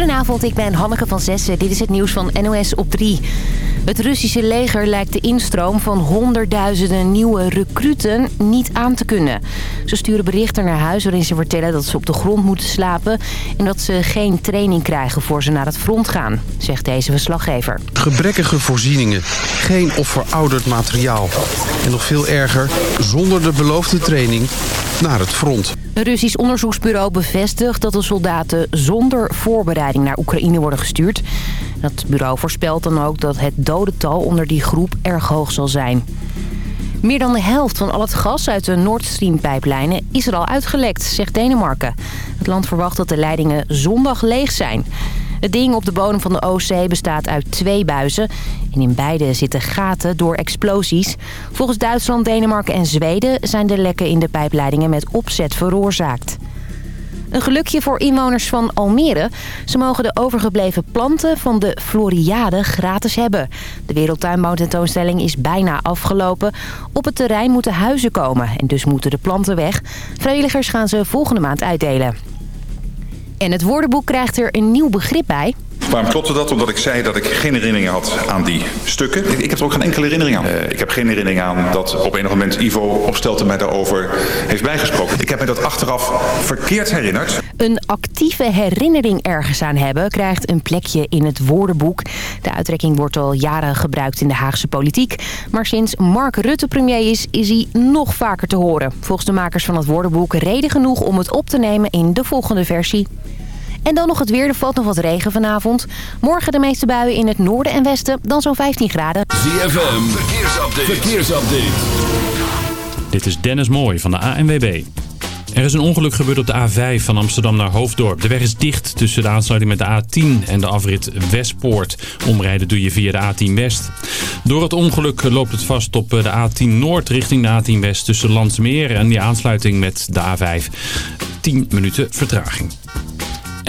Goedenavond, ik ben Hanneke van Zessen. Dit is het nieuws van NOS op 3. Het Russische leger lijkt de instroom van honderdduizenden nieuwe recruten niet aan te kunnen. Ze sturen berichten naar huis waarin ze vertellen dat ze op de grond moeten slapen... en dat ze geen training krijgen voor ze naar het front gaan, zegt deze verslaggever. Gebrekkige voorzieningen, geen of verouderd materiaal. En nog veel erger, zonder de beloofde training naar het front. Een Russisch onderzoeksbureau bevestigt dat de soldaten zonder voorbereiding naar Oekraïne worden gestuurd. Dat bureau voorspelt dan ook dat het dodental onder die groep erg hoog zal zijn. Meer dan de helft van al het gas uit de Nord Stream-pijplijnen is er al uitgelekt, zegt Denemarken. Het land verwacht dat de leidingen zondag leeg zijn. Het ding op de bodem van de Oostzee bestaat uit twee buizen. En in beide zitten gaten door explosies. Volgens Duitsland, Denemarken en Zweden zijn de lekken in de pijpleidingen met opzet veroorzaakt. Een gelukje voor inwoners van Almere. Ze mogen de overgebleven planten van de Floriade gratis hebben. De wereldtuinbouwtentoonstelling is bijna afgelopen. Op het terrein moeten huizen komen en dus moeten de planten weg. Vrijwilligers gaan ze volgende maand uitdelen. En het woordenboek krijgt er een nieuw begrip bij. Waarom klopte dat? Omdat ik zei dat ik geen herinneringen had aan die stukken. Ik, ik heb er ook geen enkele herinnering aan. Uh, ik heb geen herinnering aan dat op een of moment Ivo Opstelten mij daarover heeft bijgesproken. Ik heb me dat achteraf verkeerd herinnerd. Een actieve herinnering ergens aan hebben krijgt een plekje in het woordenboek. De uittrekking wordt al jaren gebruikt in de Haagse politiek. Maar sinds Mark Rutte premier is, is hij nog vaker te horen. Volgens de makers van het woordenboek reden genoeg om het op te nemen in de volgende versie. En dan nog het weer. Er valt nog wat regen vanavond. Morgen de meeste buien in het noorden en westen. Dan zo'n 15 graden. ZFM. Verkeersupdate. Verkeersupdate. Dit is Dennis Mooij van de ANWB. Er is een ongeluk gebeurd op de A5 van Amsterdam naar Hoofddorp. De weg is dicht tussen de aansluiting met de A10 en de afrit Westpoort. Omrijden doe je via de A10 West. Door het ongeluk loopt het vast op de A10 Noord richting de A10 West tussen Landsmeer en die aansluiting met de A5. 10 minuten vertraging.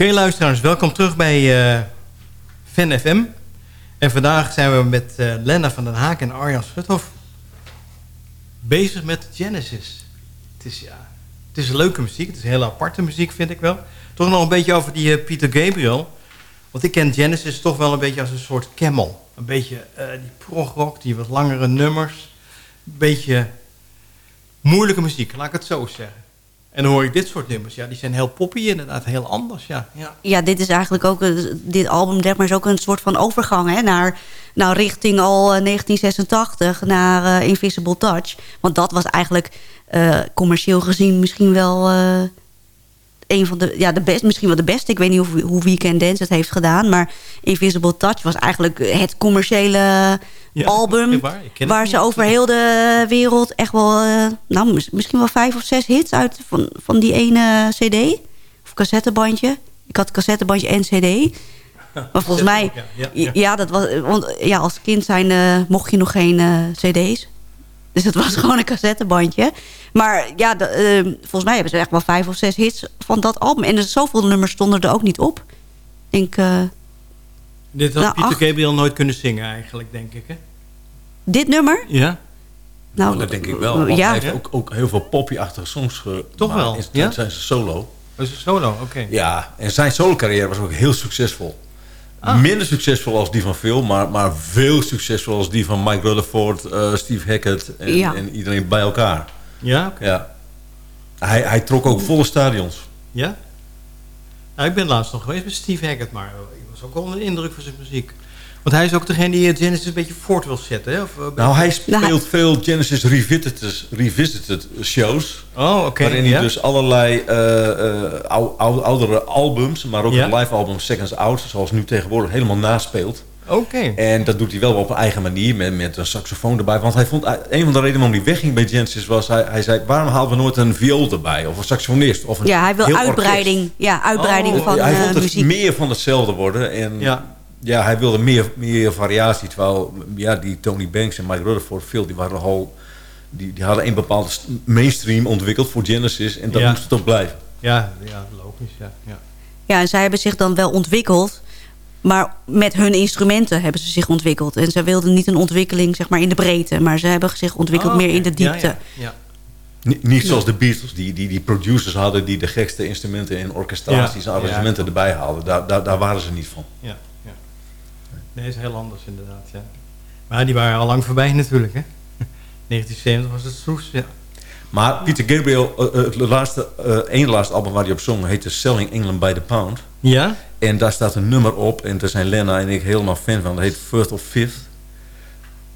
Oké luisteraars, welkom terug bij uh, Fan FM. En vandaag zijn we met uh, Lena van den Haak en Arjan Schuthoff bezig met Genesis. Het is, ja, het is leuke muziek, het is hele aparte muziek vind ik wel. Toch nog een beetje over die uh, Peter Gabriel. Want ik ken Genesis toch wel een beetje als een soort camel. Een beetje die progrock, die wat langere nummers. Een beetje moeilijke muziek, laat ik het zo zeggen. En dan hoor ik dit soort nummers. Ja, die zijn heel poppy inderdaad, heel anders. Ja, ja. ja dit is eigenlijk ook, eh, dit album zeg maar, is ook een soort van overgang hè, naar, nou, richting al 1986, eh, naar uh, Invisible Touch. Want dat was eigenlijk uh, commercieel gezien misschien wel uh, een van de, ja, de best, misschien wel de beste. Ik weet niet hoe, hoe Weekend Dance het heeft gedaan. Maar Invisible Touch was eigenlijk het commerciële album. Waar ze over heel de wereld echt wel, uh, nou, misschien wel vijf of zes hits uit van, van die ene cd. Of cassettebandje. Ik had cassettebandje en cd. Maar volgens mij, ja, ja, dat was, want ja, als kind zijn mocht je nog geen uh, cd's. Dus het was gewoon een cassettebandje. Maar ja, de, uh, volgens mij hebben ze echt wel vijf of zes hits van dat album. En er zoveel nummers stonden er ook niet op. Ik denk... Uh, Dit had nou, Pieter Gabriel nooit kunnen zingen eigenlijk, denk ik, hè? Dit nummer? Ja. Nou, dat denk ik wel. Want ja. hij heeft ook, ook heel veel poppy-achtige songs gemaakt. Toch wel? ja? zijn ze solo. Dat is solo, oké. Ja, en zijn solo-carrière was ook heel succesvol. Ah. Minder succesvol als die van Phil, maar, maar veel succesvol als die van Mike Rutherford, uh, Steve Hackett en, en, iedereen bij elkaar. Ja? Ja. Hij, hij trok ook volle stadions. Ja? Nou, ik ben laatst nog geweest met Steve Hackett, maar ik was ook onder de indruk van zijn muziek. Want hij is ook degene die Genesis een beetje voort wil zetten. Hè? Of, uh, nou, hij speelt veel Genesis Revisited, revisited shows. Oh, oké. waarin hij dus allerlei uh, oudere albums, maar ook ja? live albums Seconds Out, zoals nu tegenwoordig, helemaal naspeelt. Oké. En dat doet hij wel op een eigen manier, met, met een saxofoon erbij. Want hij vond, een van de redenen waarom hij wegging bij Genesis was... hij, hij zei, waarom halen we nooit een viool erbij? Of een saxofonist? Of een ja, hij wil uitbreiding, ja, uitbreiding oh, van ja, Hij vond het meer van hetzelfde worden. En ja ja, hij wilde meer, meer variatie. Terwijl ja, die Tony Banks en Mike Rutherford, veel, die waren al... Die, die hadden een bepaalde mainstream ontwikkeld voor Genesis. En dat moest het ook blijven. Ja, ja logisch. Ja, ja. ja, en zij hebben zich dan wel ontwikkeld. Maar met hun instrumenten hebben ze zich ontwikkeld. En ze wilden niet een ontwikkeling zeg maar, in de breedte. Maar ze hebben zich ontwikkeld oh, meer in de diepte. Ja, ja, niet zoals de Beatles, die, die, die producers hadden... die de gekste instrumenten en orchestraties en arrangementen erbij haalden. Daar, daar, daar waren ze niet van. Ja. Nee, is heel anders inderdaad, ja. Maar die waren al lang voorbij natuurlijk, hè. 1970 was het Soes, ja. Maar Peter Gabriel, uh, het laatste, uh, één laatste album waar hij op zong... heette Selling England by the Pound. Ja? En daar staat een nummer op. En daar zijn Lena en ik helemaal fan van. Dat heet First of Fifth.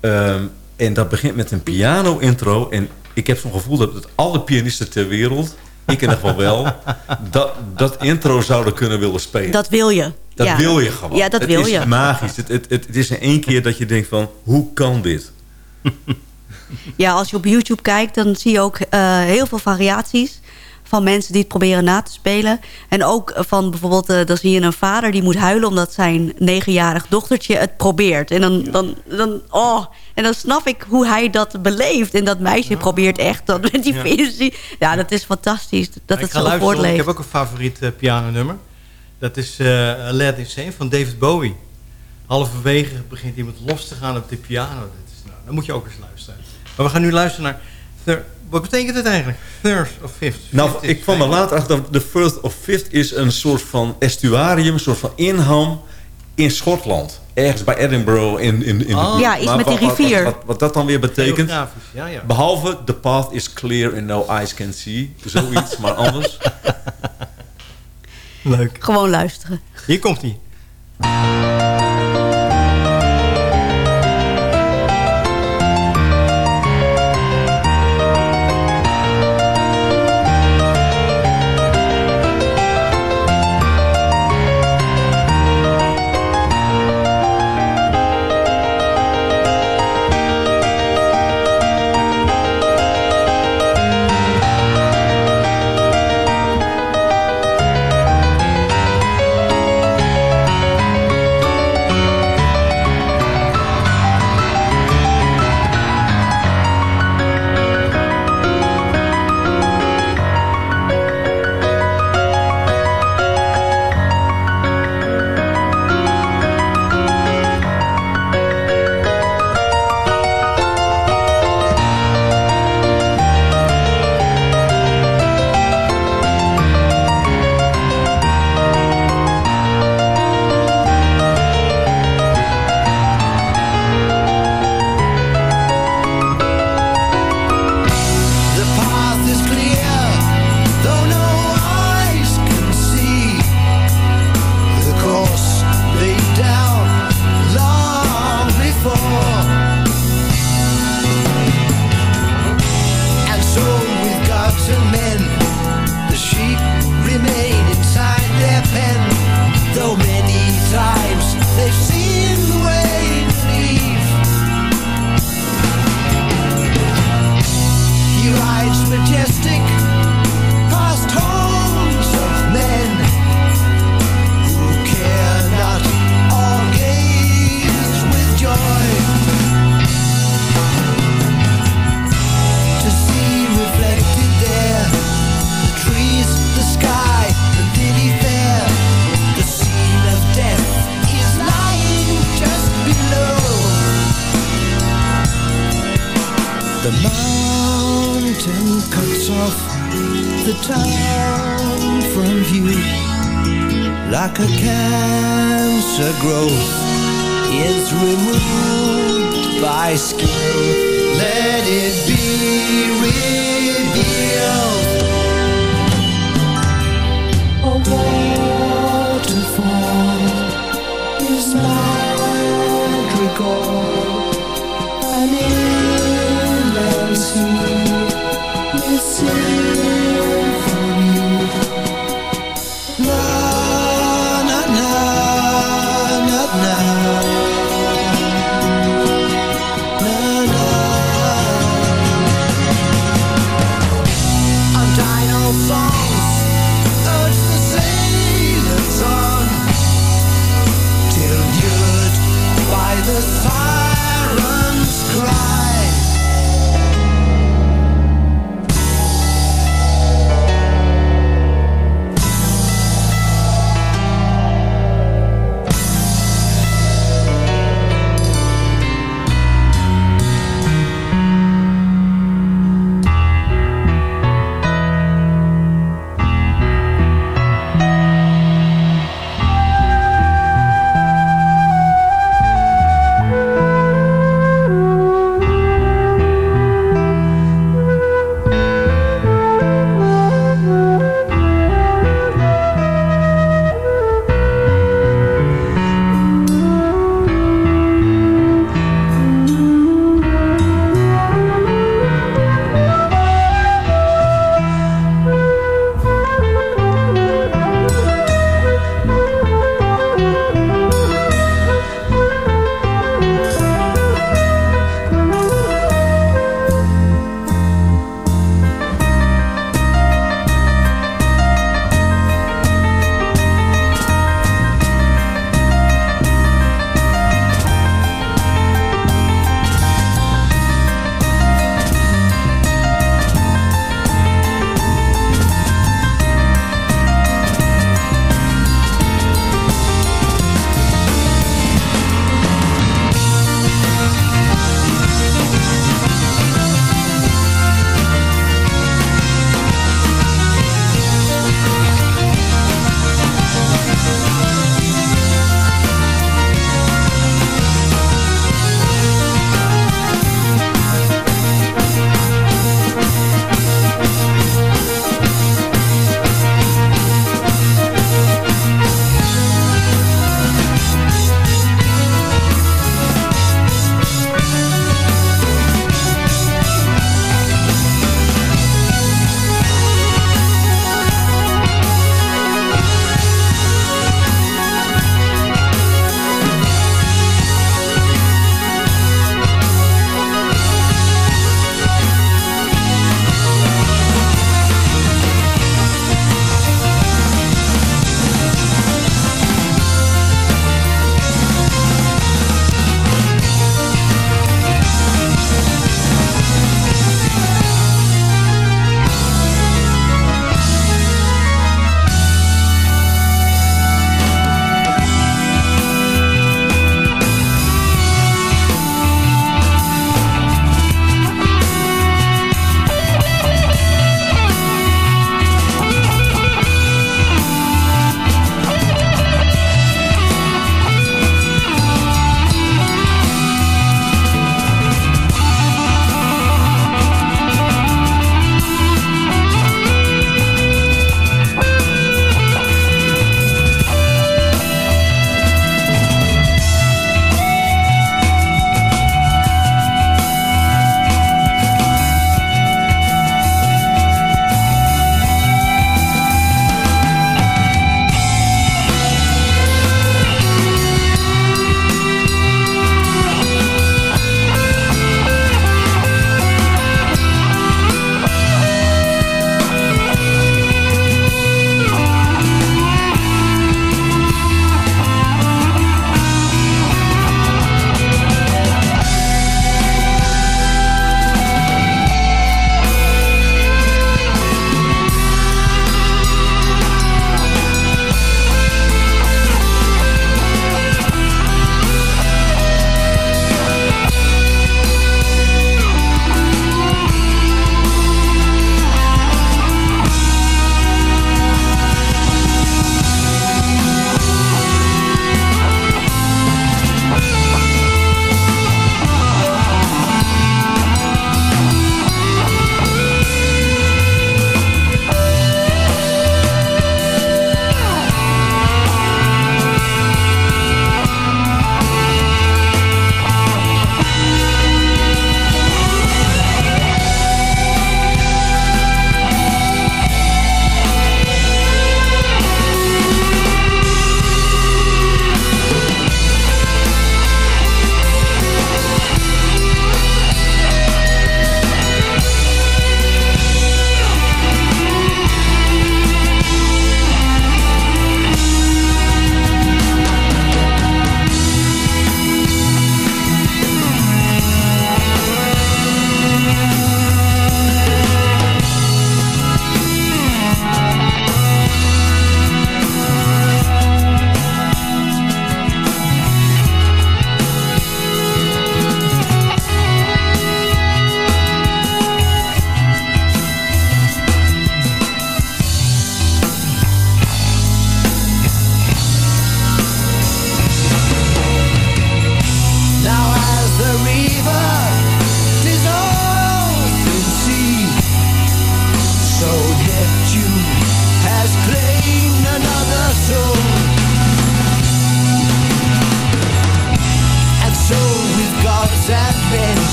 Um, en dat begint met een piano-intro. En ik heb zo'n gevoel dat het alle pianisten ter wereld... ik in ieder geval wel... dat, dat intro zouden kunnen willen spelen. Dat wil je. Dat wil je gewoon. Ja, dat het wil is je. magisch. Het, het, het, is in één keer dat je denkt van, hoe kan dit? Ja, als je op YouTube kijkt, dan zie je ook uh, heel veel variaties van mensen die het proberen na te spelen. En ook van bijvoorbeeld, uh, dan zie je een vader die moet huilen... omdat zijn negenjarig dochtertje het probeert. En dan, dan, dan, oh, en dan snap ik hoe hij dat beleeft. En dat meisje probeert echt dat met die visie. Ja, dat is fantastisch. Dat het zo voortleeft. Ik heb ook een favoriet uh, pianonummer. Dat is uh, Let Insane van David Bowie. Halverwege begint iemand los te gaan op de piano. Dat is, nou, dan moet je ook eens luisteren. Maar we gaan nu luisteren naar... wat betekent het eigenlijk? Third of fifth? Nou, ik kwam er later achter dat de first of fifth is een soort van estuarium, een soort van inham in Schotland. Ergens bij Edinburgh. In, in, in oh. Ja, iets met die rivier. Wat, wat, dat dan weer betekent. Ja, ja. Behalve, the path is clear and no eyes can see. Zoiets, maar anders. Leuk. Gewoon luisteren. Hier komt hij.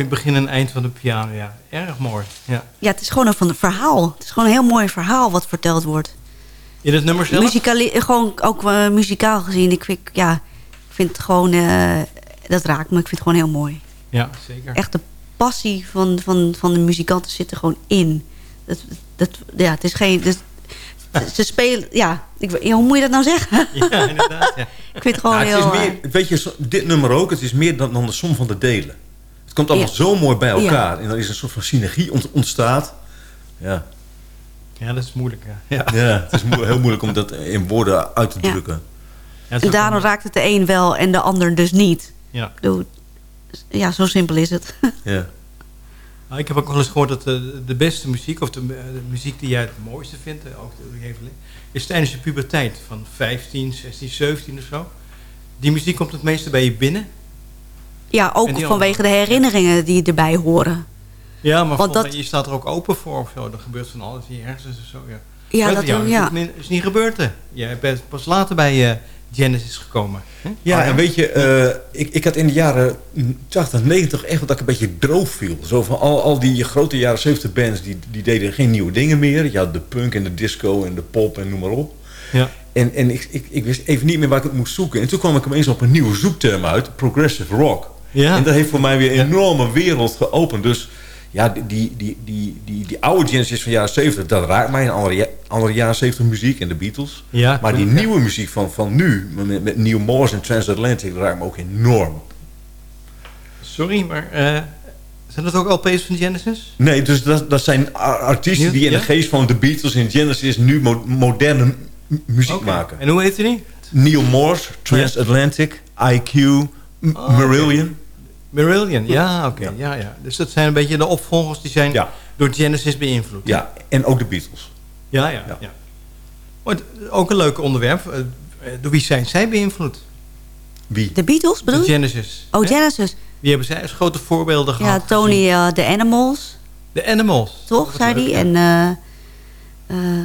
Mooi begin en eind van de piano. Ja, erg mooi. Ja. Ja, het is gewoon een verhaal. Het is gewoon een heel mooi verhaal wat verteld wordt. In het nummer zelf? Muzikali gewoon ook eh, muzikaal gezien. Ik vind, ja, ik vind het gewoon... eh, dat raakt me. Ik vind het gewoon heel mooi. Ja, zeker. Echt de passie van, van, van de muzikanten zit er gewoon in. Dat, dat, ja, het is geen... dus- ze spelen... Ja, ik, ja, hoe moet je dat nou zeggen? Ja, inderdaad. Ja. Ik vind het gewoon Nou, het heel... is eh, meer, weet je, dit nummer ook, het is meer dan, dan de som van de delen. Het komt allemaal Ja. zo mooi bij elkaar. En er is een soort van synergie ont- ontstaat. Ja, ja, dat is moeilijk. Ja. Ja. ja het is heel moeilijk om dat in woorden uit te drukken. En daarom een- raakt het de een wel en de ander dus niet. ja. Ja, zo simpel is het. Ja. Nou, ik heb ook wel eens gehoord dat de, de beste muziek, of de, de muziek die jij het mooiste vindt, eh, ook de, is tijdens je puberteit van 15, 16, 17 of zo. Die muziek komt het meeste bij je binnen. Ja, ook vanwege de herinneringen die erbij horen. Ja, maar Want dat- je staat er ook open voor of zo. Er gebeurt van alles hier ergens of zo. Ja, Ja, dat jou ja. natuurlijk niet- is niet gebeurd. Hè? Jij bent pas later bij eh, Genesis gekomen. Hè? Ja, en weet je, eh, ik, ik had in de jaren 80, 90 echt wat dat ik een beetje droog viel. Zo van al, al die grote jaren 70 bands, die, die deden geen nieuwe dingen meer. Je had de punk en de disco en de pop en noem maar op. Ja. En, en ik, ik, ik wist even niet meer waar ik het moest zoeken. En toen kwam ik ineens op een nieuwe zoekterm uit, progressive rock. Ja. En dat heeft voor mij weer een enorme wereld geopend. Dus ja, die, die, die, die, die, die oude Genesis van de jaren 70, dat raakt mij. Een andere, andere jaren 70 muziek en de Beatles. Ja, maar die ja. nieuwe muziek van, van nu, met, met Neil Morse en Transatlantic, dat raakt me ook enorm. Sorry, maar eh, zijn dat ook LP's van Genesis? Nee, dus dat, dat zijn artiesten Nieuw- die in ja? de geest van de Beatles en Genesis nu mo- moderne muziek maken. En hoe heet die? Neil Morse, Transatlantic, IQ, Oh. Marillion. Marillion, ja, oké. Ja. Ja. Ja, Dus dat zijn een beetje de opvolgers die zijn Ja. door Genesis beïnvloed. Ja, en ook de Beatles. ja, ja. Ja. ja. Maar ook een leuk onderwerp. Eh, Door wie zijn zij beïnvloed? Wie? De Beatles bedoel je? Genesis. Oh, Hè? Genesis. Wie hebben zij als grote voorbeelden gehad? Ja, Tony, gezien? eh, The Animals, De Animals. toch, zei hij. En eh, eh,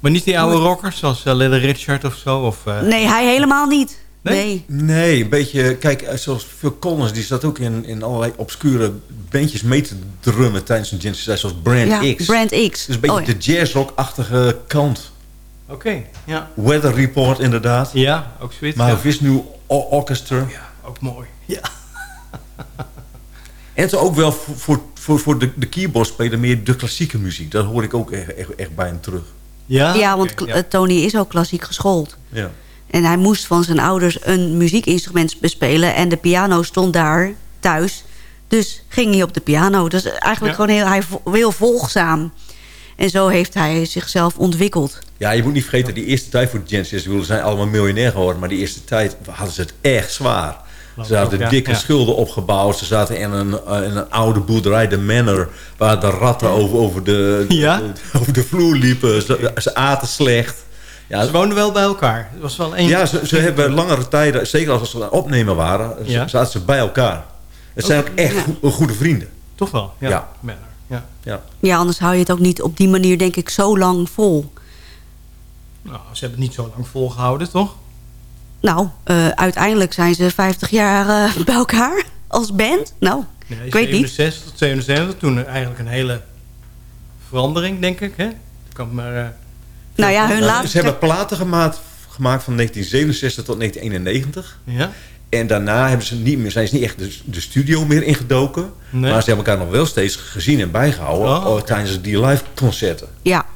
Maar niet die oude rockers zoals uh, Little Richard of zo? Of, eh, nee, hij helemaal niet. Nee? Nee. Nee, een beetje... Kijk, eh, zoals Phil Collins, die zat ook in, in allerlei obscure bandjes mee te drummen tijdens een Genesis zoals Brand Ja, X. Brand X. Dus een beetje Oh, ja. de jazzrock-achtige kant. Oké, ja. Weather Report inderdaad. Ja, ook zoiets. Maar ja. O- Orchestra. ja, ook mooi. Ja. En zo ook wel voor, voor, voor, voor de, de keyboardspeler meer de klassieke muziek. Dat hoor ik ook echt, echt, echt bij hem terug. Ja, ja, want Tony is ook klassiek geschoold. Ja. En hij moest van zijn ouders een muziekinstrument bespelen. En de piano stond daar thuis. Dus ging hij op de piano. Dus eigenlijk Ja. gewoon heel, hij heel volgzaam. En zo heeft hij zichzelf ontwikkeld. ja, je moet niet vergeten, die eerste tijd voor de Genesis... we zijn allemaal miljonair geworden... maar die eerste tijd hadden ze het echt zwaar. Ze hadden ja, dikke ja. schulden opgebouwd. Ze zaten in een, in een oude boerderij, de Manor... waar de ratten over, over, de, Ja? de- over de vloer liepen. Ze, ze aten slecht. Ja, Ze woonden wel bij elkaar. Het was wel één... Ja, ze, ze hebben langere tijden, zeker als ze aan het opnemen waren, Ja. zaten ze bij elkaar. Het zijn ook echt Ja. go- goede vrienden. Toch wel, ja. Ja. Ja. Ja. Ja, anders hou je het ook niet op die manier, denk ik, zo lang vol. Nou, ze hebben het niet zo lang volgehouden, toch? Nou, eh, uiteindelijk zijn ze 50 jaar eh, bij elkaar als band. Nou, Nee, ik weet niet. 67 tot 77, toen eigenlijk een hele verandering, denk ik. Hè? Er kwam maar, eh, Nou ja, hun Nou, laatste... Ze hebben platen gemaakt, gemaakt van 1967 tot 1991. ja? En daarna hebben ze niet meer, zijn ze niet echt de, de studio meer ingedoken. Nee. Maar ze hebben elkaar nog wel steeds gezien en bijgehouden Oh, tijdens die live concerten. Ja.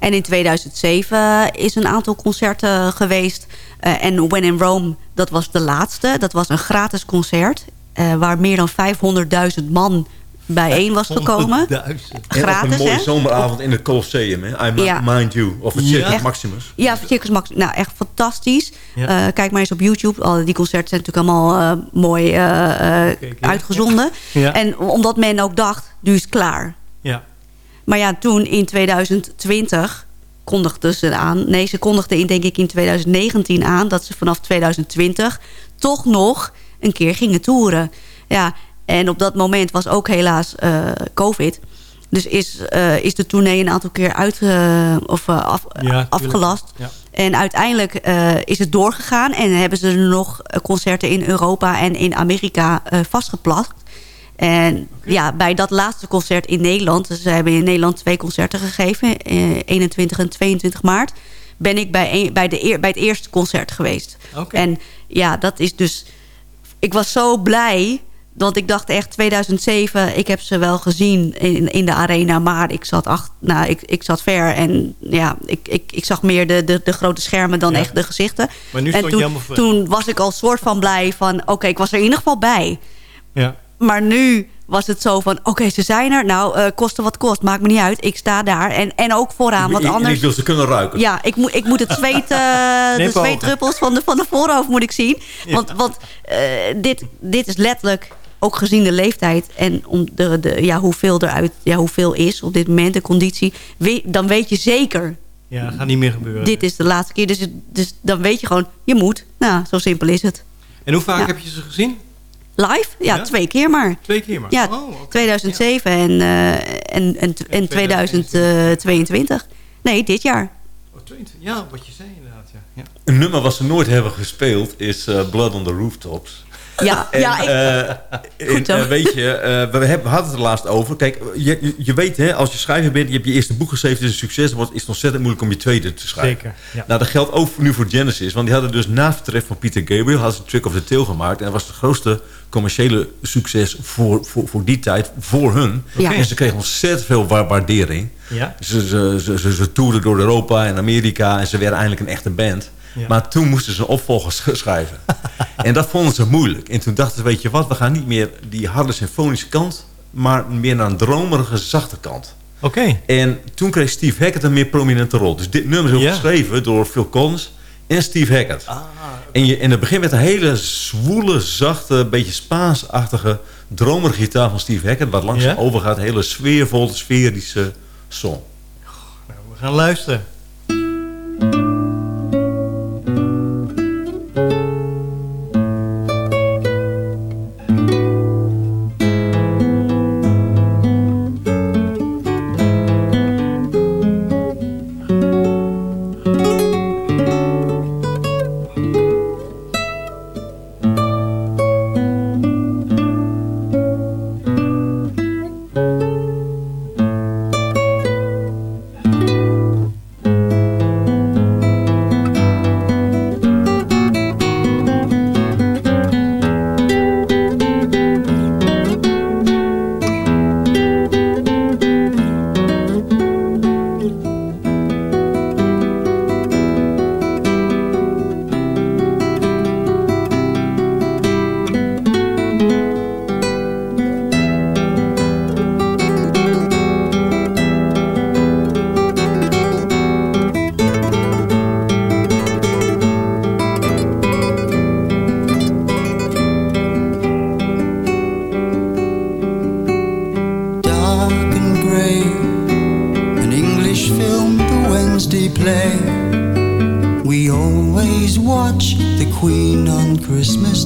En in 2007 is een aantal concerten geweest. Eh, en When in Rome, dat was de laatste. Dat was een gratis concert. eh, waar meer dan 500.000 man bijeen was gekomen. 100.000. En op Gratis, een mooie hè? zomeravond in het Colosseum, hè? I Ja. Mind You. Of het. Circus? Maximus. Ja, Circus Max. Nou, echt fantastisch. Ja. Eh, kijk maar eens op YouTube. Al die concerten zijn natuurlijk allemaal eh, mooi eh, eh, Kijk, uitgezonden. Ja. En omdat men ook dacht, nu is het klaar. Ja. Maar ja, toen in 2020 kondigden ze aan... Nee, ze kondigden in, denk ik in 2019 aan... dat ze vanaf 2020 toch nog een keer gingen toeren. Ja, en op dat moment was ook helaas eh, COVID... Dus is, eh, is de tournee een aantal keer uit, eh, of, af, afgelast. Ja. En uiteindelijk is het doorgegaan. En hebben ze er nog concerten in Europa en in Amerika vastgeplakt. En ja, bij dat laatste concert in Nederland... dus ze hebben in Nederland twee concerten gegeven... eh, 21 en 22 maart... ben ik bij, een, bij, de eer, bij het eerste concert geweest. En ja, dat is dus... Ik was zo blij... Want ik dacht echt 2007, ik heb ze wel gezien in, in de arena, maar ik zat, acht, nou, ik, ik zat ver en ja, ik, ik, ik zag meer de, de, de grote schermen dan Ja. echt de gezichten. Maar nu en stond je toen, helemaal voor. toen was ik al soort van blij van, oké, ik was er in ieder geval bij. Ja. Maar nu was het zo van, oké, ze zijn er. Nou, eh kosten wat kost, maakt me niet uit. Ik sta daar. En, en ook vooraan, want En ik anders... wil ze kunnen ruiken. Ja, ik, moet ik moet het zweet, eh, de zweetdruppels van de, van de voorhoofd moet ik zien. Want, want eh, dit, dit is letterlijk, ook gezien de leeftijd... en om de, de, ja, hoeveel eruit, ja, hoeveel is op dit moment, de conditie... we- dan weet je zeker, ja, gaat niet meer gebeuren. dit is de laatste keer. Dus, het- dus dan weet je gewoon, je moet. Nou, zo simpel is het. En hoe vaak Ja. heb je ze gezien? Live? Ja, Ja? twee keer maar. Twee keer maar? Ja, Oh, oké. 2007 en, eh, en, en, en 2022. Nee, dit jaar. Oh, 22. Ja, wat je zei inderdaad. Ja. Ja. Een nummer wat ze nooit hebben gespeeld is eh, Blood on the Rooftops. Ja, En, ja ik, eh, Goed en, eh, weet je, eh, we, hebben, we hadden het er laatst over. Kijk, je, je- weet, hè, als je schrijver bent, je hebt je eerste boek geschreven, het is een succes, dan wordt- is het ontzettend moeilijk om je tweede te schrijven. Zeker, ja. Nou, dat geldt ook voor- nu voor Genesis, want die hadden dus na het vertrek van Peter Gabriel, hadden ze Trick of the Tail gemaakt. En dat was het grootste commerciële succes voor, voor, voor die tijd, voor hun. Ja. En ze kregen ontzettend veel wa- waardering. Ja? Ze, ze, ze, ze, ze toerden door Europa en Amerika en ze werden eindelijk een echte band. Ja. Maar toen moesten ze een opvolger sch- schrijven. en dat vonden ze moeilijk. En toen dachten ze, weet je wat, we gaan niet meer die harde symfonische kant... maar meer naar een dromerige, zachte kant. Oké. En toen kreeg Steve Hackett een meer prominente rol. Dus dit nummer is ook geschreven door Phil Collins en Steve Hackett. Ah, En je, in het begin met een hele zwoele, zachte, beetje Spaans-achtige, dromerige gitaar van Steve Hackett... wat langzaam Ja? overgaat, hele sfeervolle, sferische song. nou, we gaan luisteren.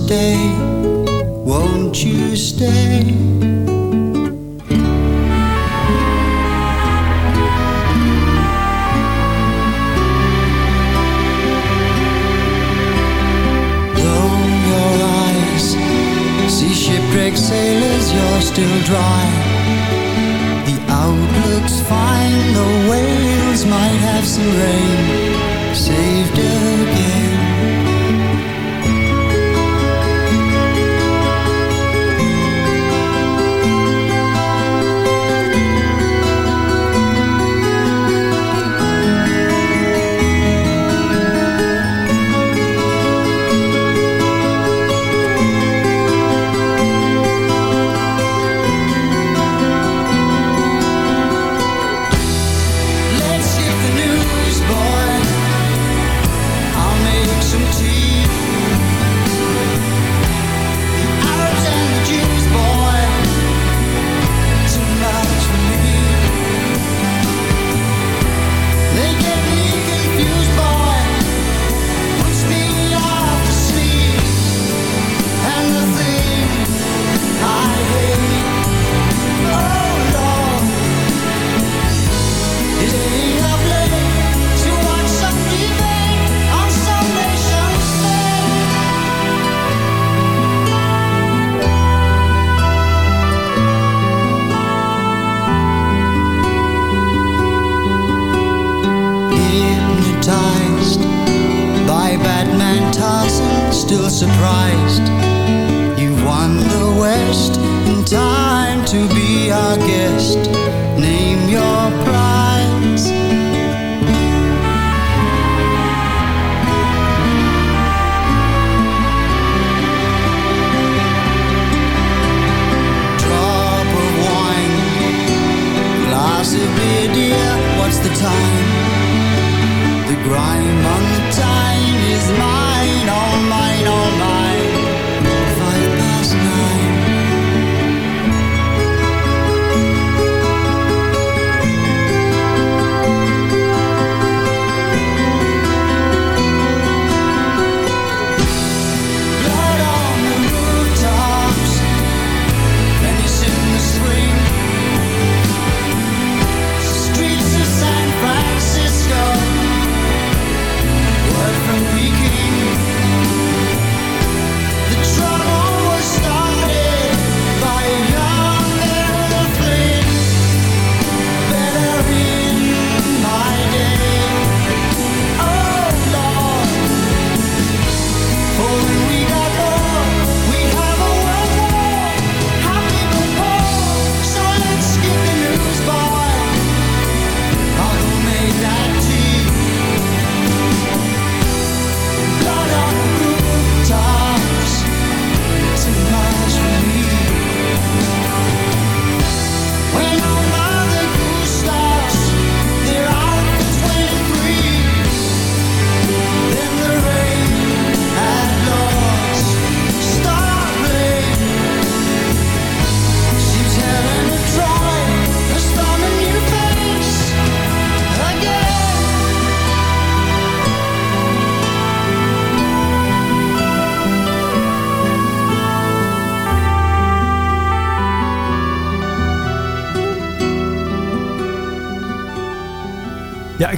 Day. Won't you stay? Still surprised. You've won the West in time to be our guest. Name your prize. Drop of wine, glass of beer, dear. What's the time? The grime on the time is mine,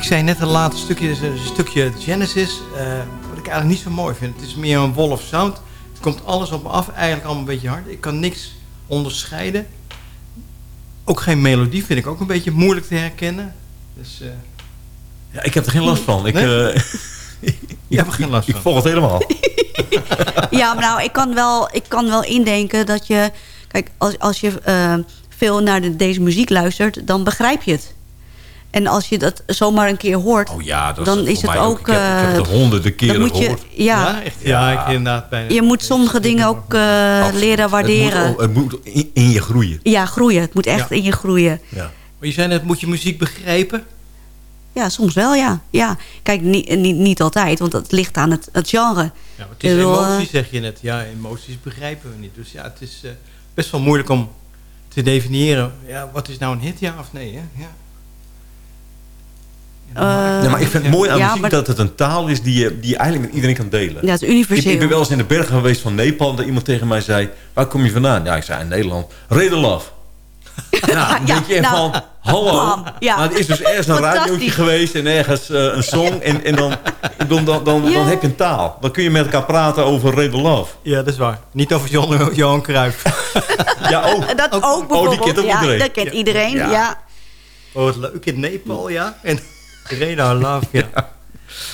ik zei net een laatste stukje, dus een stukje Genesis, eh, wat ik eigenlijk niet zo mooi vind. Het is meer een wall of sound. Het komt alles op me af, eigenlijk allemaal een beetje hard. Ik kan niks onderscheiden. Ook geen melodie vind ik ook een beetje moeilijk te herkennen. Dus, eh, Ja, ik heb er geen last van. Ik, Nee? eh, je hebt er geen last ik van. volg het helemaal. Ja, maar nou, ik kan wel, ik kan wel indenken dat je... Kijk, als, als je eh, veel naar de, deze muziek luistert, dan begrijp je het. En als je dat zomaar een keer hoort, Oh ja, dat dan is het ook... Ik heb, ik heb het eh, honderden keren dan moet je, gehoord. ja, Ja, echt? Ja, ik inderdaad. Bijna, je moet sommige dingen ook eh, leren waarderen. Het moet, het moet in, in je groeien. Ja, groeien. Het moet echt Ja. in je groeien. Ja. Maar je zei net, moet je muziek begrijpen? Ja, soms wel, ja. ja. Kijk, niet, niet, niet altijd, want dat ligt aan het, het genre. Ja, het is Ik bedoel, emoties, eh, zeg je net. Ja, emoties begrijpen we niet. Dus ja, het is eh, best wel moeilijk om te definiëren. Ja, wat is nou een hit, ja of nee? Hè? Ja. Nee, maar ik vind het mooi aan ja, muziek maar- dat het een taal is die je, die je eigenlijk met iedereen kan delen. Ja, het is Ik, universeel. ik ben wel eens in de bergen geweest van Nepal... dat iemand tegen mij zei, waar kom je vandaan? Ja, ik zei, in Nederland. Reden Love. Nou, dan Ja, denk je echt nou, van, hallo. ja. Maar het is dus ergens een radiootje geweest... en ergens eh, een song. En, en dan, dan, dan, dan, Ja. dan heb je een taal. Dan kun je met elkaar praten over Reden Love. Ja, dat is waar. Niet over Johan, Johan Cruijff. Ja, ook. Dat ook, Ook- oh, die bijvoorbeeld. kent ook ja, iedereen. Dat kent iedereen, Ja. ja. Oh, wat leuk in Nepal, ja. En Reda Love, ja.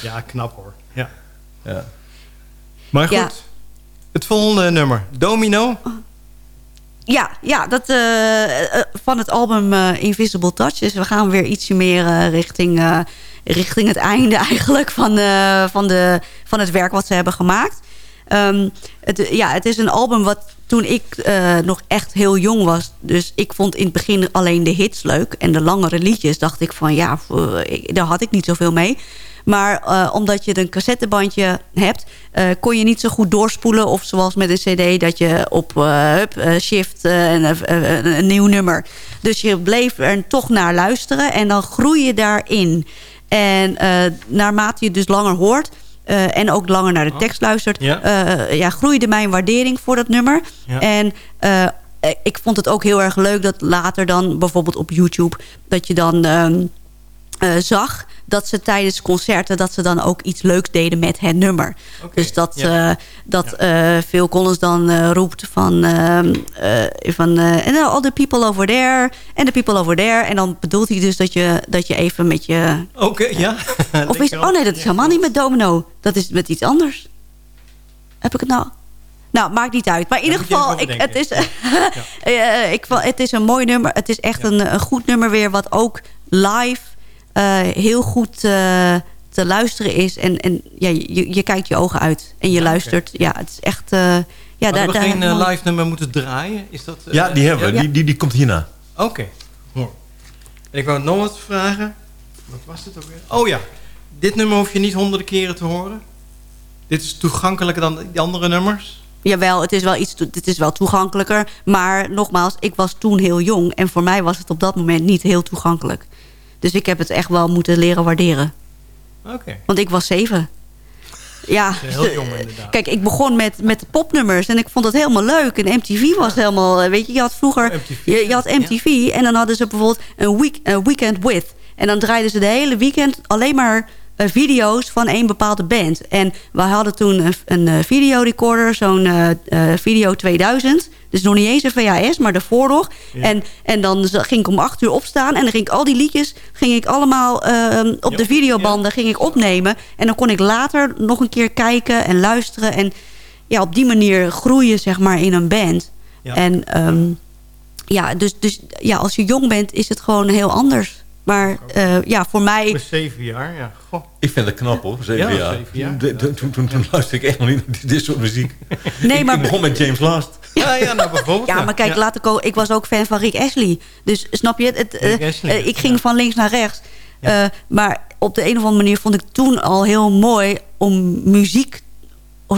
Ja, knap hoor. Ja. Ja. Maar goed, Ja. het volgende nummer. Domino. Ja, ja dat, eh, eh, van het album eh, Invisible Touch. Dus we gaan weer ietsje meer eh, richting, eh, richting het einde eigenlijk van, eh, van, de, van het werk wat ze hebben gemaakt. Ehm, het, ja, het is een album wat toen ik eh, nog echt heel jong was... dus ik vond in het begin alleen de hits leuk... en de langere liedjes dacht ik van ja, daar had ik niet zoveel mee... Maar eh, omdat je een cassettebandje hebt... eh, kon je niet zo goed doorspoelen. Of zoals met een cd dat je op shift en een nieuw nummer. Dus je bleef er toch naar luisteren. En dan groei je daarin. En naarmate je dus langer hoort... eh, en ook langer naar de tekst luistert... Ja. eh, ja, groeide mijn waardering voor dat nummer. Ja. En eh, ik vond het ook heel erg leuk dat later dan... bijvoorbeeld op YouTube... dat je dan... ehm, eh, zag dat ze tijdens concerten... dat ze dan ook iets leuks deden met het nummer. Dus dat, ja. eh, dat eh, Phil Collins dan eh, roept van... ehm, eh, van and all the people over there, and the people over there. En dan bedoelt hij dus dat je, dat je even met je... Oké, ja. Of is, oh nee, dat is helemaal niet met domino. Dat is met iets anders. Heb ik het nou... Nou, maakt niet uit. Maar in ieder geval, ik, het, is, eh, ik, het is een mooi nummer. Het is echt een, een goed nummer weer... wat ook live heel goed eh, te luisteren is. En, en ja, je, je kijkt je ogen uit en je luistert. Ja, het is echt... eh, ja, daar, we geen eh, live nummer moeten draaien? Is dat, eh, Ja, die hebben we. ja? Die, die, die komt hierna. Oké. En ik wou nog wat vragen. Wat was dit ook weer? Oh ja. Dit nummer hoef je niet honderden keren te horen. Dit is toegankelijker dan die andere nummers. Jawel, het is wel iets, het is wel toegankelijker. Maar nogmaals, ik was toen heel jong. En voor mij was het op dat moment niet heel toegankelijk. Dus ik heb het echt wel moeten leren waarderen. Oké. Want ik was zeven. Ja, Heel jong inderdaad. kijk, ik begon met, met de popnummers en ik vond het helemaal leuk. En MTV was helemaal, eh, weet je, je had vroeger, MTV, je, je had MTV en dan hadden ze bijvoorbeeld een, week, een weekend with. En dan draaiden ze de hele weekend alleen maar video's van één bepaalde band. En we hadden toen een, een eh, videorecorder, zo'n eh, eh, Video 2000. Dus nog niet eens een VHS, maar daarvoor nog. En, en dan ging ik om acht uur opstaan en dan ging ik al die liedjes ging ik allemaal eh, op de videobanden ging ik opnemen. En dan kon ik later nog een keer kijken en luisteren. En ja, op die manier groeien zeg maar in een band. Ja. En ehm, ja, dus, dus ja, als je jong bent is het gewoon heel anders. Maar eh, ja, voor mij... zeven jaar, ja. Goh. Ik vind het knap hoor, zeven Ja, jaar. zeven jaar. De- de- Toen, toen, toen luisterde ik echt nog niet naar dit soort muziek. Nee, Ik- maar- Ik begon met James Last. Ja, ja, nou bijvoorbeeld. Ja, maar kijk, Ja. laat ik ook. Ik was ook fan van Rick Ashley. Dus snap je het? eh, eh, ik ging ja. van links naar rechts. Ja. Eh, maar op de een of andere manier vond ik toen al heel mooi om muziek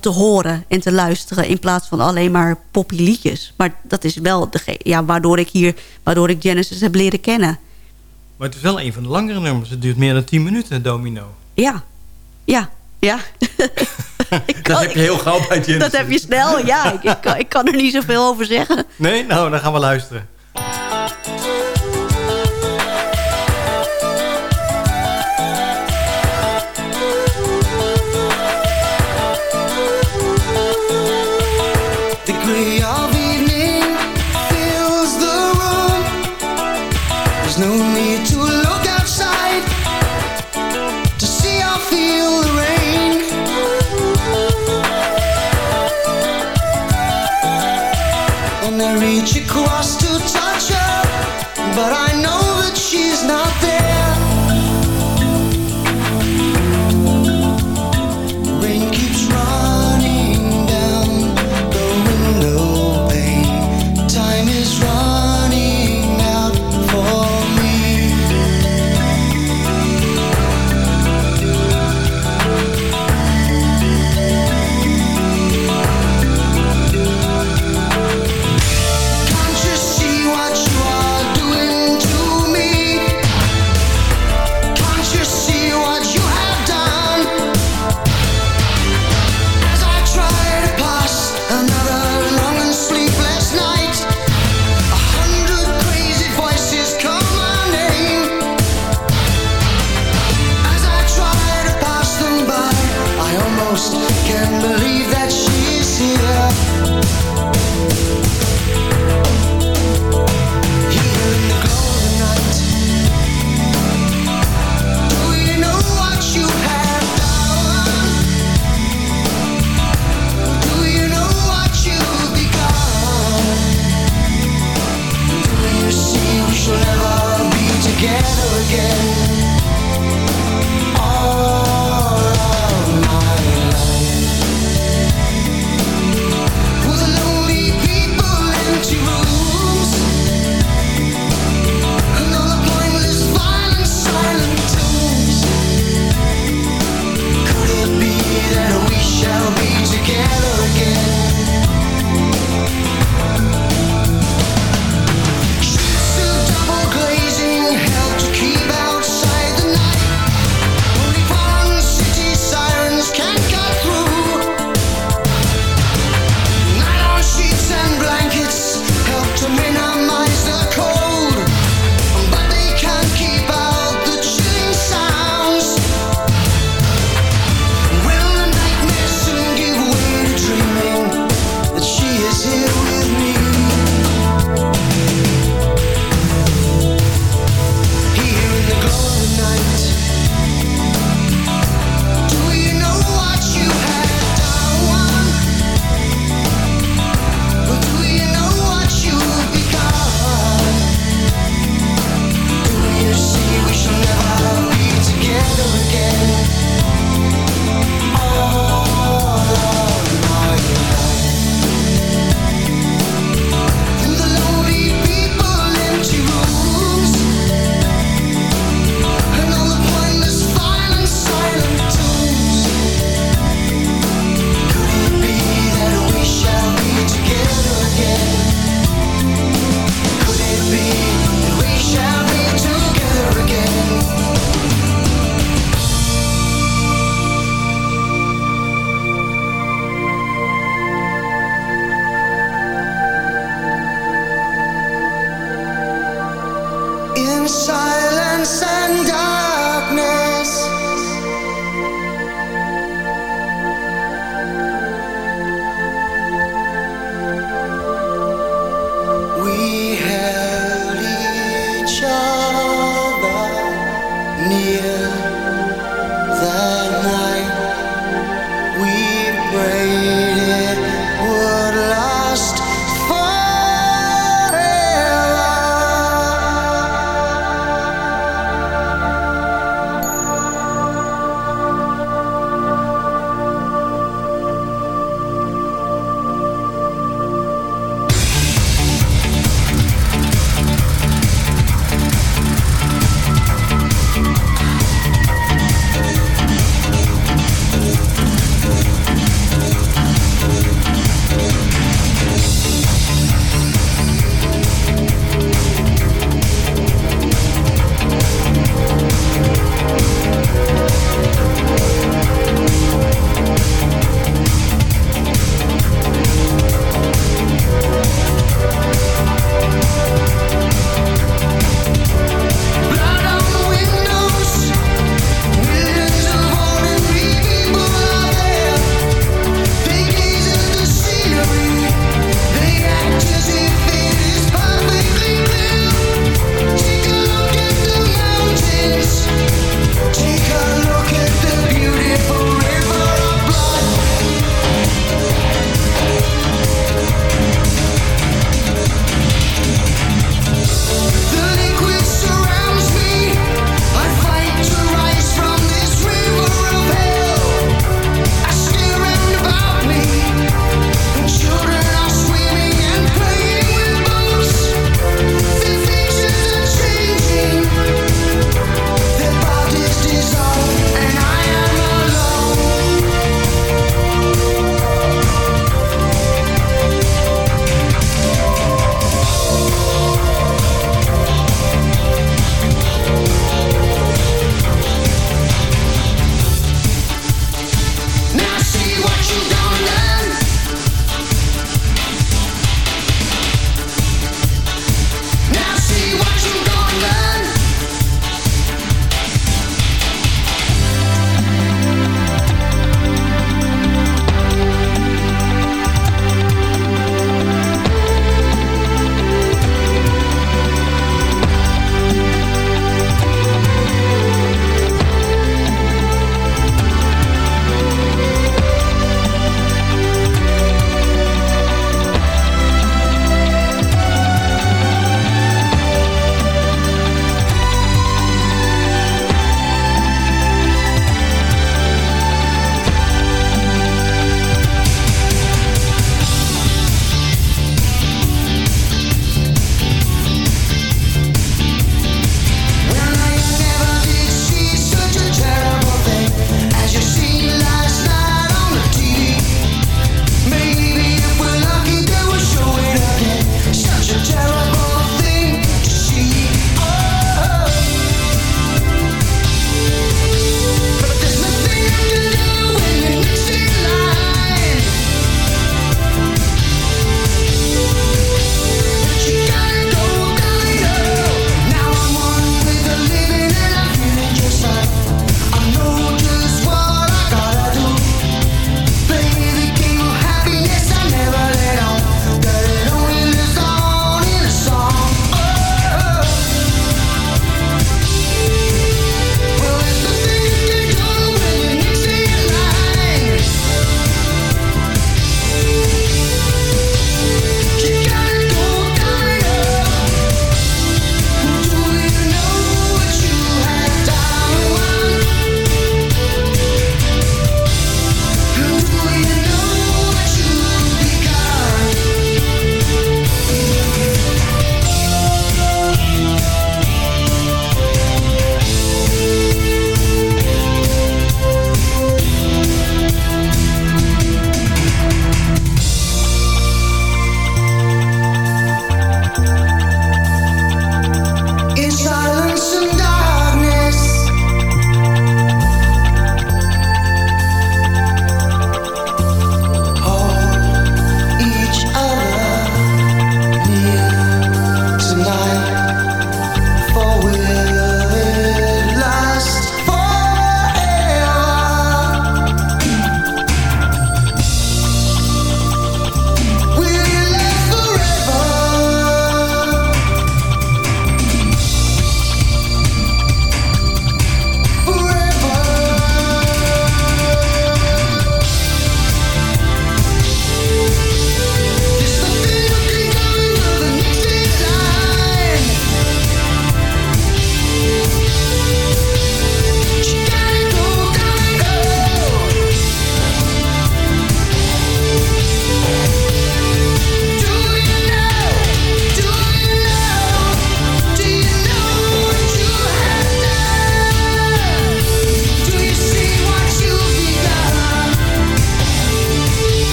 te horen en te luisteren in plaats van alleen maar poppy liedjes. Maar dat is wel de, ja, waardoor ik hier, waardoor ik Genesis heb leren kennen. Maar het is wel een van de langere nummers. Het duurt meer dan 10 minuten, Domino. Ja, ja, ja. Ik Dat heb je heel gauw bij Genesis. Dat heb je snel, ja. Ik, ik, kan, ik kan er niet zoveel over zeggen. Nee? Nou, dan gaan we luisteren. Near that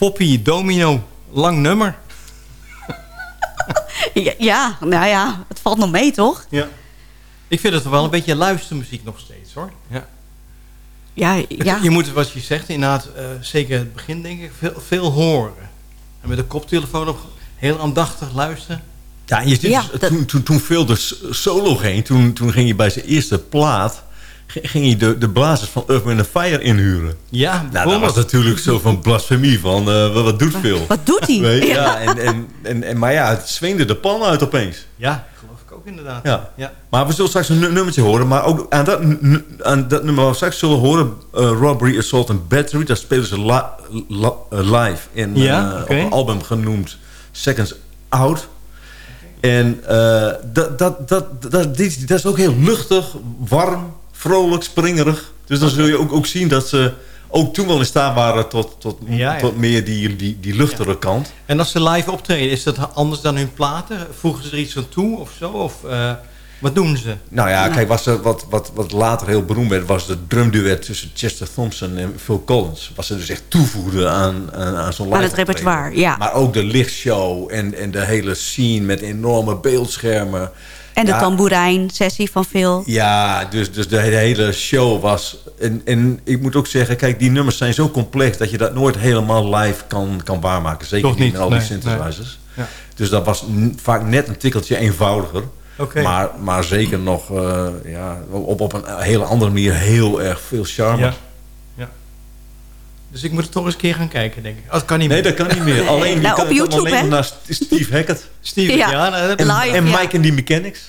poppy domino. Lang nummer. Ja, ja, nou ja, het valt nog mee, toch? Ja. Ik vind het wel een beetje luistermuziek nog steeds, hoor. Ja. Ja, ja. Je moet, wat je zegt, inderdaad, eh, zeker het begin denk ik, veel, veel horen. En met een koptelefoon op heel aandachtig luisteren. Ja, je Ja, dus, dat- toen, toen, toen veel de solo ging, toen, toen ging je bij zijn eerste plaat... ging je de, de blazers van Earth, Wind Fire inhuren. Ja, Nou, dat was natuurlijk zo van blasfemie, van eh, wat, wat doet veel. Wat doet hij? Ja. Ja, en, en, en, en, maar ja, het zweemde de pan uit opeens. Ja, geloof ik ook inderdaad. Ja. ja. Maar we zullen straks een nu- nummertje horen. Maar ook aan dat, aan dat nummer waar we straks zullen horen... eh, Robbery, Assault and Battery. Daar spelen ze li- li- eh, live in Ja, eh, een album genoemd Seconds Out. En eh, dat, dat, dat, dat, dit- dat is ook heel luchtig, warm, vrolijk, springerig. Dus dan zul je ook, ook zien dat ze ook toen wel in staat waren... tot, tot, Ja, ja. tot meer die, die, die luchtere kant. En als ze live optreden, is dat anders dan hun platen? Voegen ze er iets aan toe of zo? Of eh, wat doen ze? Nou ja, kijk, was er, wat, wat, wat later heel beroemd werd... was de drumduet tussen Chester Thompson en Phil Collins. Was ze dus echt toevoegden aan, aan, aan zo'n live Aan het repertoire, ja. Maar ook de lichtshow en, en de hele scene met enorme beeldschermen. En de Ja. tamboerijn-sessie van Phil. Ja, dus, dus de hele show was... En, en ik moet ook zeggen, kijk, die nummers zijn zo complex... dat je dat nooit helemaal live kan, kan waarmaken. Zeker Toch niet met al die nee, synthesizers. Ja. Dus dat was vaak net een tikkeltje eenvoudiger. Oké. Maar, maar zeker nog eh, ja, op, op een hele andere manier heel erg veel charme. Ja. ja. Dus ik moet er toch eens een keer gaan kijken, denk ik. Oh, dat kan niet Nee, meer. dat kan niet meer. Alleen, je Nou, kan op YouTube, alleen hè? naar St- Steve Hackett. Steve, Ja. ja. nou, dat- En, Live, en ja. Mike and the Mechanics.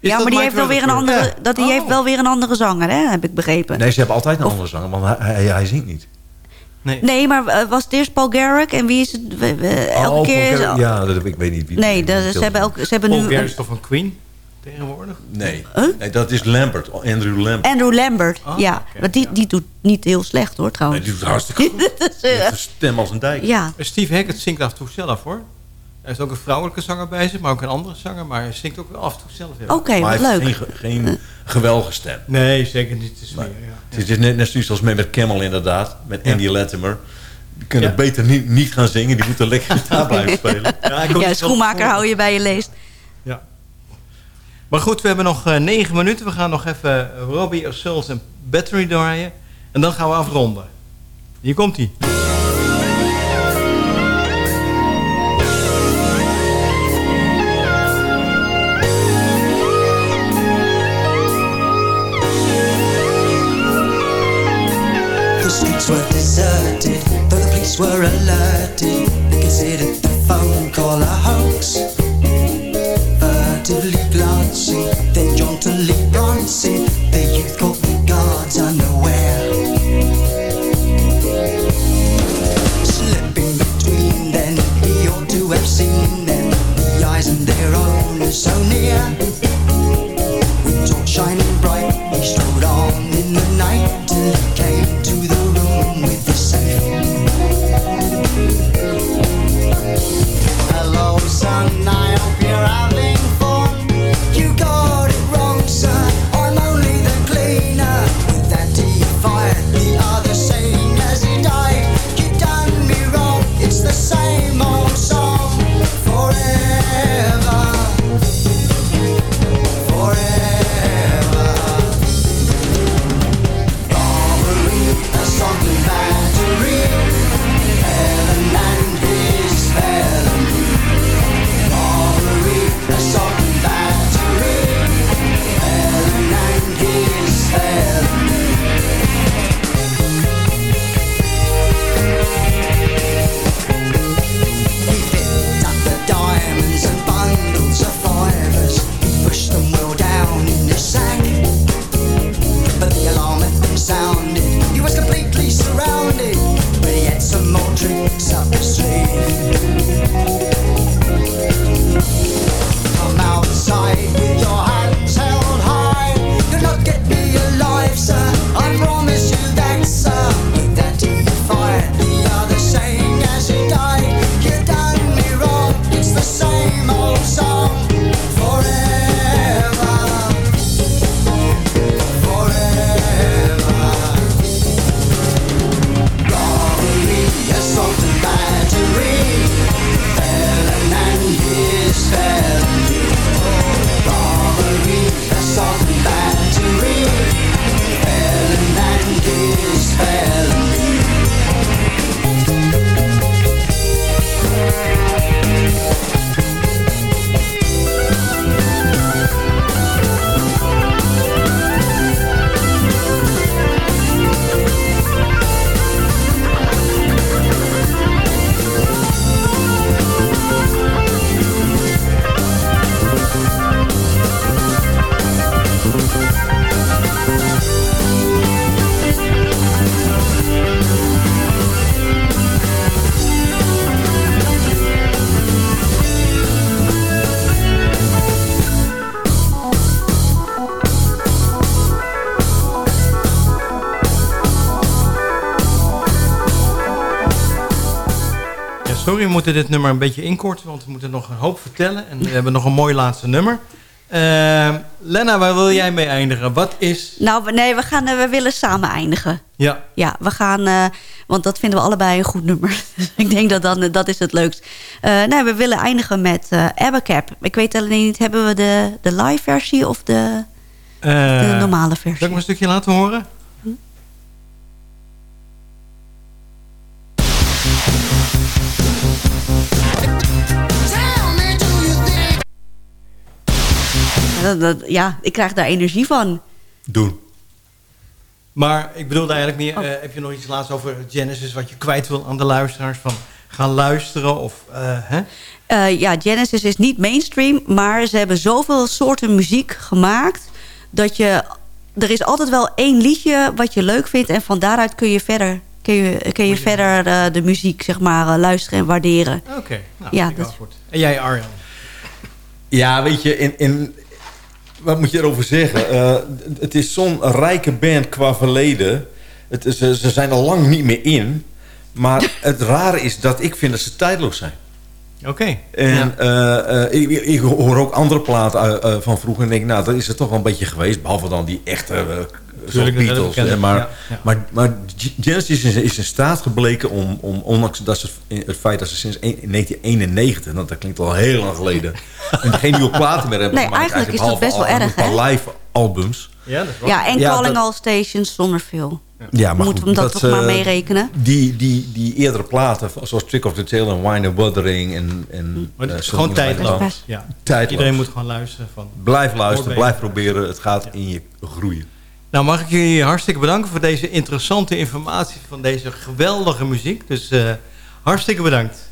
Is ja, dat maar die heeft wel weer een andere, dat, die Oh. heeft wel weer een andere zanger, hè? heb ik begrepen. Nee, ze hebben altijd een andere zanger, want hij, hij, hij zingt niet. Nee. Nee, maar eh, was het eerst Paul Garrick? En wie is het? we- we- elke Oh, keer is Paul Ja, dat, ik weet niet wie. Nee, wie- ze hebben, ook, ze hebben Paul nu een- is toch van Queen tegenwoordig? Nee. Huh? nee, dat is Lambert. Andrew Lambert. Andrew Lambert. Oh, ja, die, ja. die doet niet heel slecht hoor, Nee, trouwens. die doet hartstikke goed. Dat is, Die eh, heeft een stem als een dijk. ja, Steve Hackett zingt af en toe zelf, hoor. Er is ook een vrouwelijke zanger bij zich, maar ook een andere zanger. Maar hij zingt ook wel af en toe zelf. oké, maar wat hij heeft leuk. geen, ge- geen geweldige stem. Nee, zeker niet. Het is meer, ja. Het is net, net zoiets als met, met Camel inderdaad. Met Andy Latimer. Die kunnen Ja. beter niet, niet gaan zingen. Die moeten lekker gitaar blijven spelen. Ja, hij schoenmaker hou je bij je leest. Ja. Maar goed, we hebben nog eh, negen minuten. We gaan nog even eh, Robbie Souls en Battery draaien. En dan gaan we afronden. Hier komt hij. Were moeten dit nummer een beetje inkorten, want we moeten nog een hoop vertellen. En we hebben nog een mooi laatste nummer. Eh, Lena, waar wil jij mee eindigen? Wat is... Nou, nee, we, gaan, eh, we willen samen eindigen. Ja, Ja, we gaan... eh, want dat vinden we allebei een goed nummer. Dus ik denk dat dan, dat is het leukst. Eh nee, we willen eindigen met eh Abacab. Ik weet alleen niet, hebben we de, de live versie of de, de eh, normale zal ik versie? een stukje laten horen? Dat- dat- ja, ik krijg daar energie van. Doen. Maar ik bedoelde eigenlijk Oh. meer, eh, heb je nog iets laatst over Genesis wat je kwijt wil aan de luisteraars? Van gaan luisteren of... eh, hè? Eh, ja, Genesis is niet mainstream, maar ze hebben zoveel soorten muziek gemaakt dat je er is altijd wel één liedje wat je leuk vindt en van daaruit kun je verder kun je, kun je verder eh, de muziek zeg maar luisteren en waarderen. Oké, nou, Ja, vind ik dat- wel goed. En jij Arjan? Ja, weet je, in, in, wat moet je erover zeggen? Eh, het is zo'n rijke band qua verleden. Het is, ze zijn al lang niet meer in. Maar het rare is dat ik vind dat ze tijdloos zijn. Oké. En Ja. eh, eh, ik, ik hoor ook andere platen van vroeger. En denk, nou, dat is het toch wel een beetje geweest. Behalve dan die echte Tuurlijk, Beatles. hè, maar, ja, ja. maar, maar Genesis is, is in staat gebleken om, om ondanks dat ze, het feit dat ze sinds 1991... want dat klinkt al heel lang geleden... en geen nieuwe platen meer hebben Nee, gemaakt. eigenlijk is dat best wel al erg, Een paar hè? live albums. Ja, dat is wel. Ja, en Ja, Calling dat- All Stations zonder veel. Ja, maar Moeten we hem dat, toch maar eh, meerekenen? Die, die, die eerdere platen, zoals Trick of the Tail en Wine and Wuthering... En, en, is gewoon tijdloos. Ja. Tijdloos. Iedereen moet gewoon luisteren van... Blijf luisteren, blijf proberen. Het gaat in je groeien. Nou, mag ik jullie hartstikke bedanken voor deze interessante informatie van deze geweldige muziek. Dus eh, hartstikke bedankt.